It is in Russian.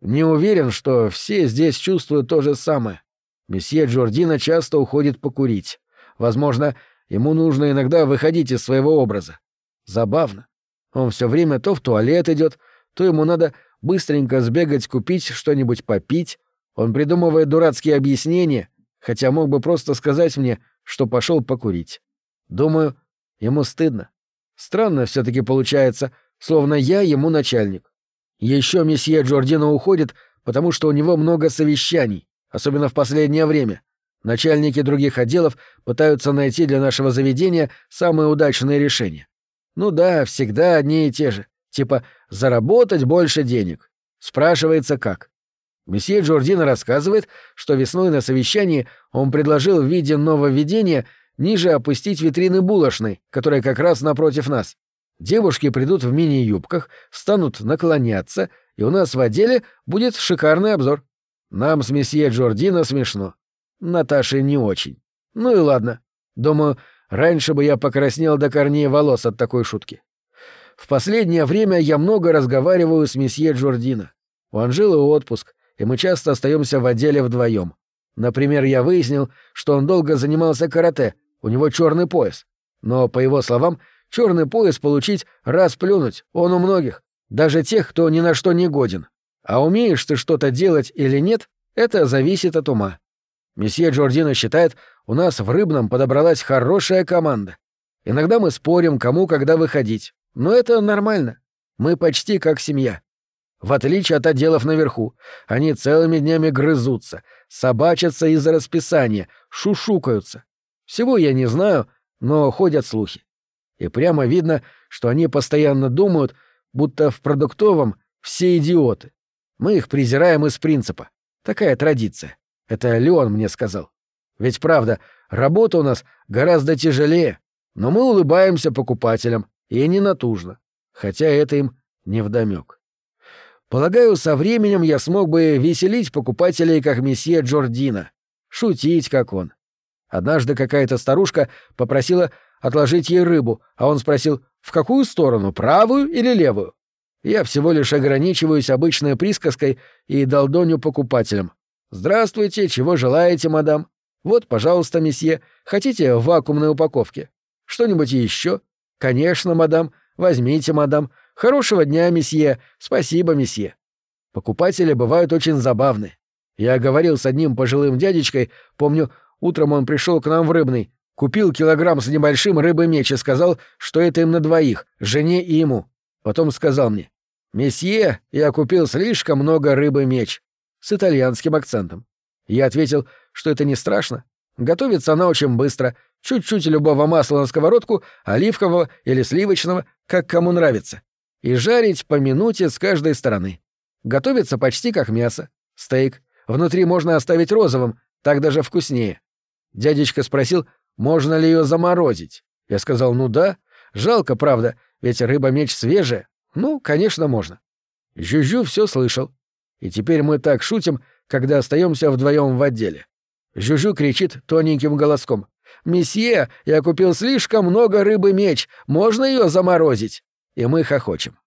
Не уверен, что все здесь чувствуют то же самое. Месье Джордина часто уходит покурить. Возможно, ему нужно иногда выходить из своего образа. Забавно. Он все время то в туалет идет, то ему надо быстренько сбегать купить что-нибудь попить. Он придумывает дурацкие объяснения, хотя мог бы просто сказать мне, что пошел покурить. Думаю, ему стыдно. Странно все таки получается, словно я ему начальник. Еще месье Джордино уходит, потому что у него много совещаний, особенно в последнее время. Начальники других отделов пытаются найти для нашего заведения самые удачные решения. Ну да, всегда одни и те же. Типа «заработать больше денег». Спрашивается как. Месье Джордино рассказывает, что весной на совещании он предложил в виде нововведения ниже опустить витрины булочной, которая как раз напротив нас. Девушки придут в мини-юбках, станут наклоняться, и у нас в отделе будет шикарный обзор. Нам с месье Джордино смешно. Наташе не очень. Ну и ладно. Думаю, раньше бы я покраснел до корней волос от такой шутки. В последнее время я много разговариваю с месье Джордино. У Анжелы отпуск, и мы часто остаемся в отделе вдвоем. Например, я выяснил, что он долго занимался карате, у него черный пояс. Но, по его словам, черный пояс получить раз плюнуть, он у многих, даже тех, кто ни на что не годен. А умеешь ты что-то делать или нет, это зависит от ума. Месье Джордино считает, у нас в Рыбном подобралась хорошая команда. Иногда мы спорим, кому когда выходить, но это нормально. Мы почти как семья. В отличие от отделов наверху, они целыми днями грызутся, собачатся из-за расписания, шушукаются. Всего я не знаю, но ходят слухи. И прямо видно, что они постоянно думают, будто в продуктовом все идиоты. Мы их презираем из принципа. Такая традиция. Это Леон мне сказал. Ведь правда, работа у нас гораздо тяжелее, но мы улыбаемся покупателям, и не натужно, хотя это им невдомёк. Полагаю, со временем я смог бы веселить покупателей, как месье Джордина, шутить, как он. Однажды какая-то старушка попросила отложить ей рыбу, а он спросил, в какую сторону, правую или левую? Я всего лишь ограничиваюсь обычной присказкой и долдоню покупателям. «Здравствуйте, чего желаете, мадам? Вот, пожалуйста, месье, хотите в вакуумной упаковке? Что-нибудь еще? Конечно, мадам. Возьмите, мадам. Хорошего дня, месье. Спасибо, месье». Покупатели бывают очень забавны. Я говорил с одним пожилым дядечкой, помню, утром он пришел к нам в рыбный, купил килограмм с небольшим рыбы меч и сказал, что это им на двоих, жене и ему. Потом сказал мне, «Месье, я купил слишком много рыбы меч» с итальянским акцентом. Я ответил, что это не страшно. Готовится она очень быстро, чуть-чуть любого масла на сковородку, оливкового или сливочного, как кому нравится. И жарить по минуте с каждой стороны. Готовится почти как мясо. Стейк. Внутри можно оставить розовым, так даже вкуснее. Дядечка спросил, можно ли ее заморозить. Я сказал, ну да. Жалко, правда, ведь рыба-меч свежая. Ну, конечно, можно. Жужу все слышал. И теперь мы так шутим, когда остаемся вдвоем в отделе. Жужу кричит тоненьким голоском. «Месье, я купил слишком много рыбы-меч, можно ее заморозить?» И мы хохочем.